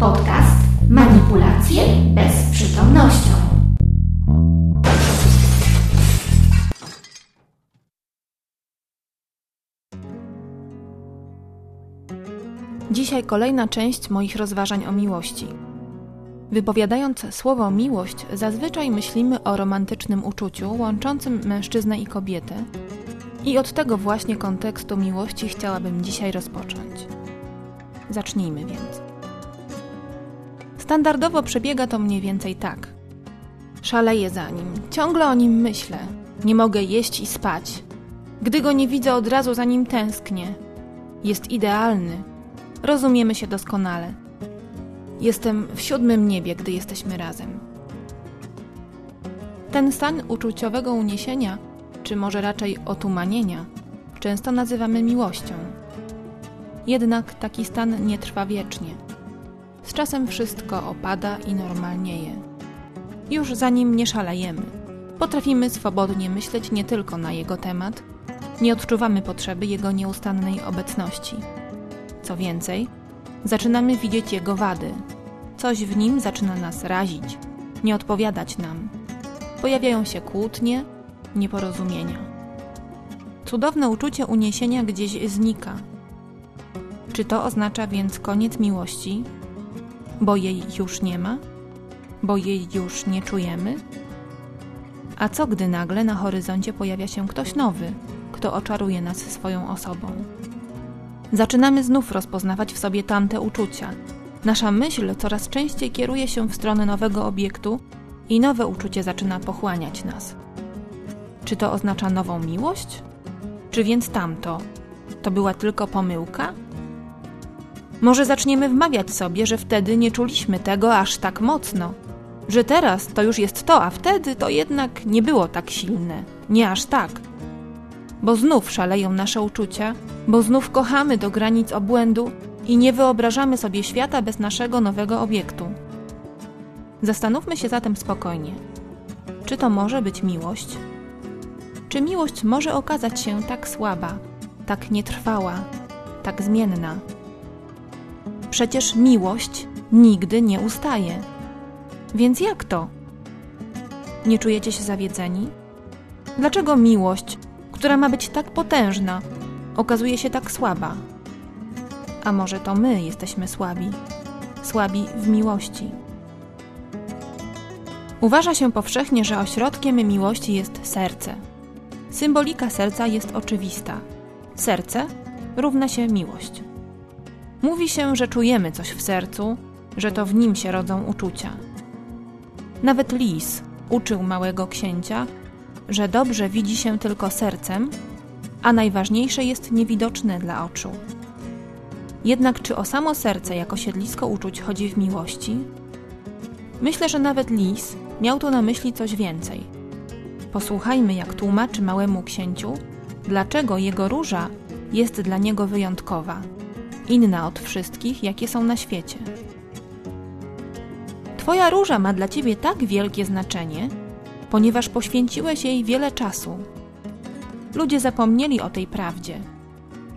Podcast Manipulacje bez przytomnością. Dzisiaj kolejna część moich rozważań o miłości. Wypowiadając słowo miłość, zazwyczaj myślimy o romantycznym uczuciu łączącym mężczyznę i kobietę. I od tego właśnie kontekstu miłości chciałabym dzisiaj rozpocząć. Zacznijmy więc. Standardowo przebiega to mniej więcej tak. Szaleję za nim, ciągle o nim myślę. Nie mogę jeść i spać. Gdy go nie widzę, od razu za nim tęsknię. Jest idealny. Rozumiemy się doskonale. Jestem w siódmym niebie, gdy jesteśmy razem. Ten stan uczuciowego uniesienia, czy może raczej otumanienia, często nazywamy miłością. Jednak taki stan nie trwa wiecznie. Z czasem wszystko opada i normalnieje. Już za nim nie szalejemy. Potrafimy swobodnie myśleć nie tylko na jego temat, nie odczuwamy potrzeby jego nieustannej obecności. Co więcej, zaczynamy widzieć jego wady. Coś w nim zaczyna nas razić, nie odpowiadać nam. Pojawiają się kłótnie, nieporozumienia. Cudowne uczucie uniesienia gdzieś znika. Czy to oznacza więc koniec miłości, bo jej już nie ma? Bo jej już nie czujemy? A co gdy nagle na horyzoncie pojawia się ktoś nowy, kto oczaruje nas swoją osobą? Zaczynamy znów rozpoznawać w sobie tamte uczucia. Nasza myśl coraz częściej kieruje się w stronę nowego obiektu i nowe uczucie zaczyna pochłaniać nas. Czy to oznacza nową miłość? Czy więc tamto to była tylko pomyłka? Może zaczniemy wmawiać sobie, że wtedy nie czuliśmy tego aż tak mocno, że teraz to już jest to, a wtedy to jednak nie było tak silne, nie aż tak. Bo znów szaleją nasze uczucia, bo znów kochamy do granic obłędu i nie wyobrażamy sobie świata bez naszego nowego obiektu. Zastanówmy się zatem spokojnie. Czy to może być miłość? Czy miłość może okazać się tak słaba, tak nietrwała, tak zmienna? Przecież miłość nigdy nie ustaje. Więc jak to? Nie czujecie się zawiedzeni? Dlaczego miłość, która ma być tak potężna, okazuje się tak słaba? A może to my jesteśmy słabi? Słabi w miłości. Uważa się powszechnie, że ośrodkiem miłości jest serce. Symbolika serca jest oczywista. Serce równa się miłość. Mówi się, że czujemy coś w sercu, że to w nim się rodzą uczucia. Nawet lis uczył małego księcia, że dobrze widzi się tylko sercem, a najważniejsze jest niewidoczne dla oczu. Jednak czy o samo serce jako siedlisko uczuć chodzi w miłości? Myślę, że nawet lis miał tu na myśli coś więcej. Posłuchajmy, jak tłumaczy małemu księciu, dlaczego jego róża jest dla niego wyjątkowa inna od wszystkich, jakie są na świecie. Twoja róża ma dla ciebie tak wielkie znaczenie, ponieważ poświęciłeś jej wiele czasu. Ludzie zapomnieli o tej prawdzie,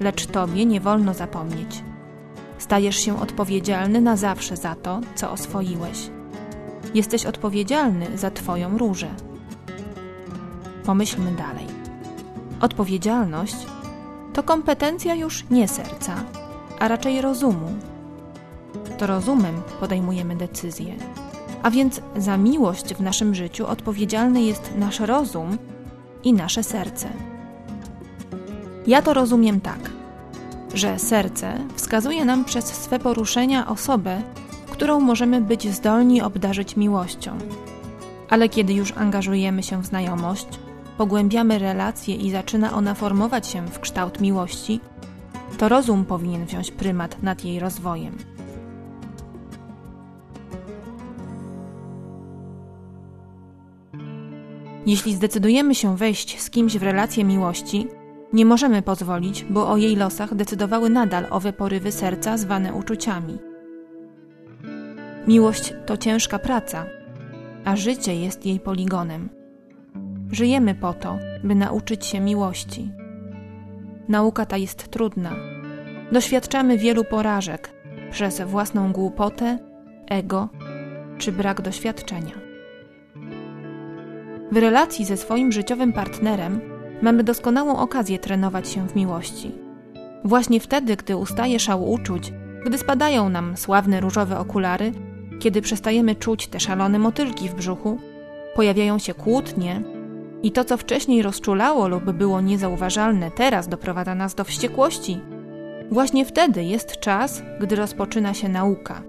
lecz tobie nie wolno zapomnieć. Stajesz się odpowiedzialny na zawsze za to, co oswoiłeś. Jesteś odpowiedzialny za Twoją różę. Pomyślmy dalej. Odpowiedzialność to kompetencja już nie serca, a raczej rozumu. To rozumem podejmujemy decyzje. A więc za miłość w naszym życiu odpowiedzialny jest nasz rozum i nasze serce. Ja to rozumiem tak, że serce wskazuje nam przez swe poruszenia osobę, którą możemy być zdolni obdarzyć miłością. Ale kiedy już angażujemy się w znajomość, pogłębiamy relacje i zaczyna ona formować się w kształt miłości, to rozum powinien wziąć prymat nad jej rozwojem. Jeśli zdecydujemy się wejść z kimś w relację miłości, nie możemy pozwolić, bo o jej losach decydowały nadal owe porywy serca zwane uczuciami. Miłość to ciężka praca, a życie jest jej poligonem. Żyjemy po to, by nauczyć się miłości. Nauka ta jest trudna. Doświadczamy wielu porażek, przez własną głupotę, ego czy brak doświadczenia. W relacji ze swoim życiowym partnerem mamy doskonałą okazję trenować się w miłości. Właśnie wtedy, gdy ustaje szał uczuć, gdy spadają nam sławne różowe okulary, kiedy przestajemy czuć te szalone motylki w brzuchu, pojawiają się kłótnie i to, co wcześniej rozczulało lub było niezauważalne, teraz doprowadza nas do wściekłości. Właśnie wtedy jest czas, gdy rozpoczyna się nauka.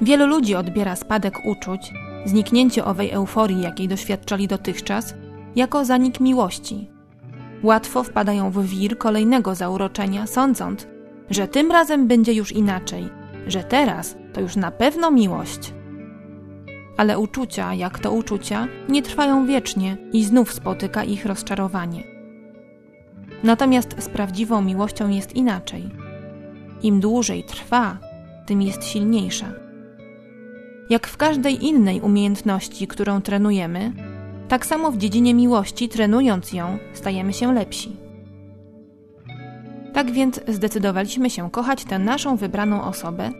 Wielu ludzi odbiera spadek uczuć, zniknięcie owej euforii, jakiej doświadczali dotychczas, jako zanik miłości. Łatwo wpadają w wir kolejnego zauroczenia, sądząc, że tym razem będzie już inaczej, że teraz to już na pewno miłość. Ale uczucia, jak to uczucia, nie trwają wiecznie i znów spotyka ich rozczarowanie. Natomiast z prawdziwą miłością jest inaczej. Im dłużej trwa, tym jest silniejsza. Jak w każdej innej umiejętności, którą trenujemy, tak samo w dziedzinie miłości, trenując ją, stajemy się lepsi. Tak więc zdecydowaliśmy się kochać tę naszą wybraną osobę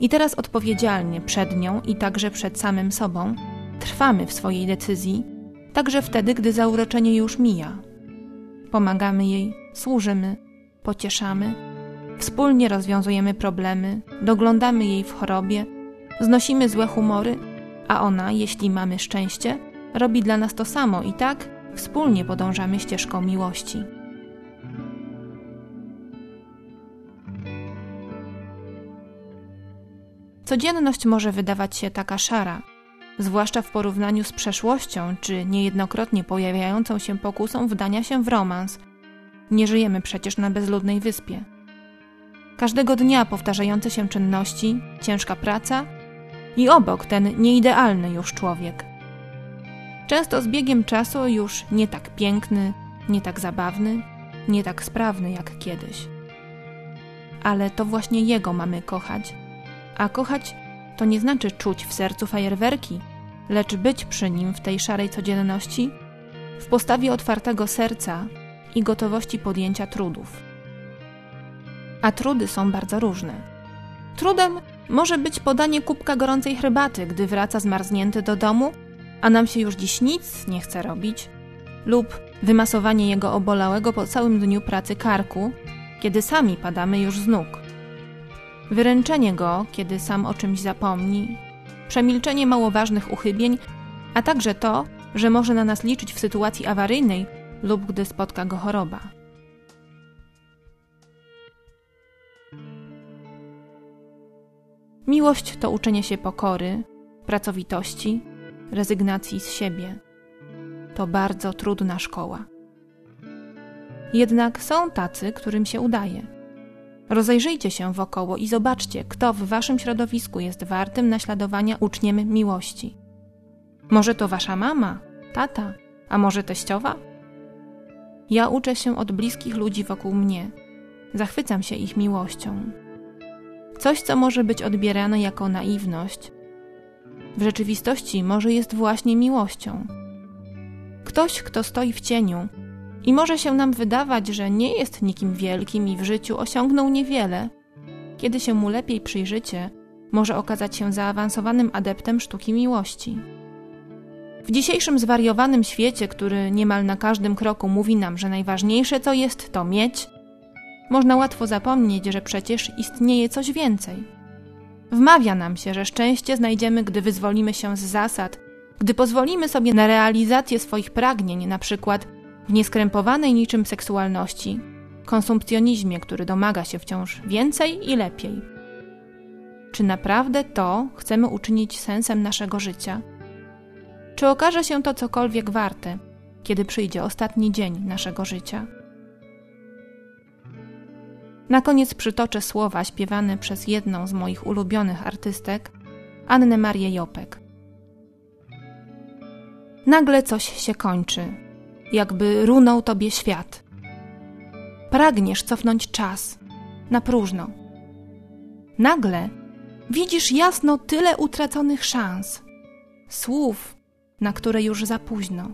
i teraz odpowiedzialnie przed nią i także przed samym sobą trwamy w swojej decyzji, także wtedy, gdy zauroczenie już mija. Pomagamy jej, służymy, pocieszamy, wspólnie rozwiązujemy problemy, doglądamy jej w chorobie, znosimy złe humory, a ona, jeśli mamy szczęście, robi dla nas to samo i tak wspólnie podążamy ścieżką miłości. Codzienność może wydawać się taka szara, zwłaszcza w porównaniu z przeszłością czy niejednokrotnie pojawiającą się pokusą wdania się w romans. Nie żyjemy przecież na bezludnej wyspie. Każdego dnia powtarzające się czynności, ciężka praca i obok ten nieidealny już człowiek. Często z biegiem czasu już nie tak piękny, nie tak zabawny, nie tak sprawny jak kiedyś. Ale to właśnie jego mamy kochać a kochać to nie znaczy czuć w sercu fajerwerki, lecz być przy nim w tej szarej codzienności, w postawie otwartego serca i gotowości podjęcia trudów. A trudy są bardzo różne. Trudem może być podanie kubka gorącej herbaty, gdy wraca zmarznięty do domu, a nam się już dziś nic nie chce robić, lub wymasowanie jego obolałego po całym dniu pracy karku, kiedy sami padamy już z nóg wyręczenie go, kiedy sam o czymś zapomni, przemilczenie mało ważnych uchybień, a także to, że może na nas liczyć w sytuacji awaryjnej lub gdy spotka go choroba. Miłość to uczenie się pokory, pracowitości, rezygnacji z siebie. To bardzo trudna szkoła. Jednak są tacy, którym się udaje. Rozejrzyjcie się wokoło i zobaczcie, kto w waszym środowisku jest wartym naśladowania uczniem miłości. Może to wasza mama, tata, a może teściowa? Ja uczę się od bliskich ludzi wokół mnie. Zachwycam się ich miłością. Coś, co może być odbierane jako naiwność, w rzeczywistości może jest właśnie miłością. Ktoś, kto stoi w cieniu, i może się nam wydawać, że nie jest nikim wielkim i w życiu osiągnął niewiele. Kiedy się mu lepiej przyjrzycie, może okazać się zaawansowanym adeptem sztuki miłości. W dzisiejszym zwariowanym świecie, który niemal na każdym kroku mówi nam, że najważniejsze co jest to mieć, można łatwo zapomnieć, że przecież istnieje coś więcej. Wmawia nam się, że szczęście znajdziemy, gdy wyzwolimy się z zasad, gdy pozwolimy sobie na realizację swoich pragnień, na przykład w nieskrępowanej niczym seksualności, konsumpcjonizmie, który domaga się wciąż więcej i lepiej. Czy naprawdę to chcemy uczynić sensem naszego życia? Czy okaże się to cokolwiek warte, kiedy przyjdzie ostatni dzień naszego życia? Na koniec przytoczę słowa śpiewane przez jedną z moich ulubionych artystek, Annę Marię Jopek. Nagle coś się kończy, jakby runął tobie świat. Pragniesz cofnąć czas na próżno. Nagle widzisz jasno tyle utraconych szans, słów, na które już za późno.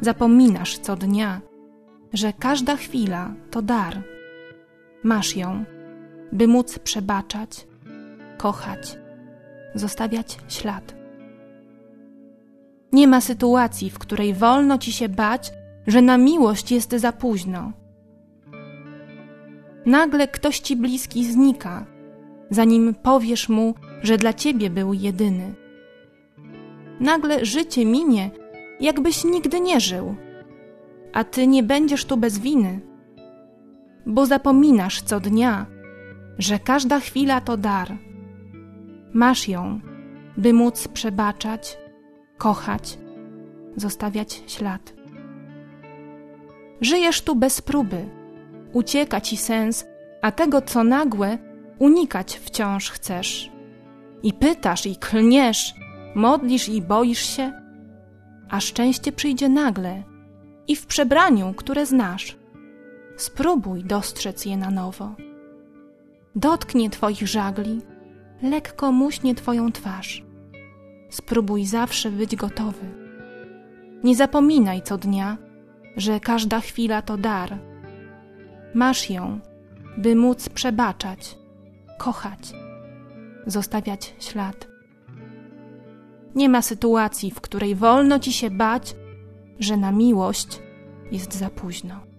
Zapominasz co dnia, że każda chwila to dar. Masz ją, by móc przebaczać, kochać, zostawiać ślad. Nie ma sytuacji, w której wolno ci się bać, że na miłość jest za późno. Nagle ktoś ci bliski znika, zanim powiesz mu, że dla ciebie był jedyny. Nagle życie minie, jakbyś nigdy nie żył, a ty nie będziesz tu bez winy, bo zapominasz co dnia, że każda chwila to dar. Masz ją, by móc przebaczać, kochać, zostawiać ślad. Żyjesz tu bez próby, ucieka ci sens, a tego, co nagłe, unikać wciąż chcesz. I pytasz, i klniesz, modlisz i boisz się, a szczęście przyjdzie nagle i w przebraniu, które znasz. Spróbuj dostrzec je na nowo. Dotknie twoich żagli, lekko muśnie twoją twarz. Spróbuj zawsze być gotowy. Nie zapominaj co dnia, że każda chwila to dar. Masz ją, by móc przebaczać, kochać, zostawiać ślad. Nie ma sytuacji, w której wolno ci się bać, że na miłość jest za późno.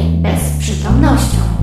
Manipulacje bezprzytomnością.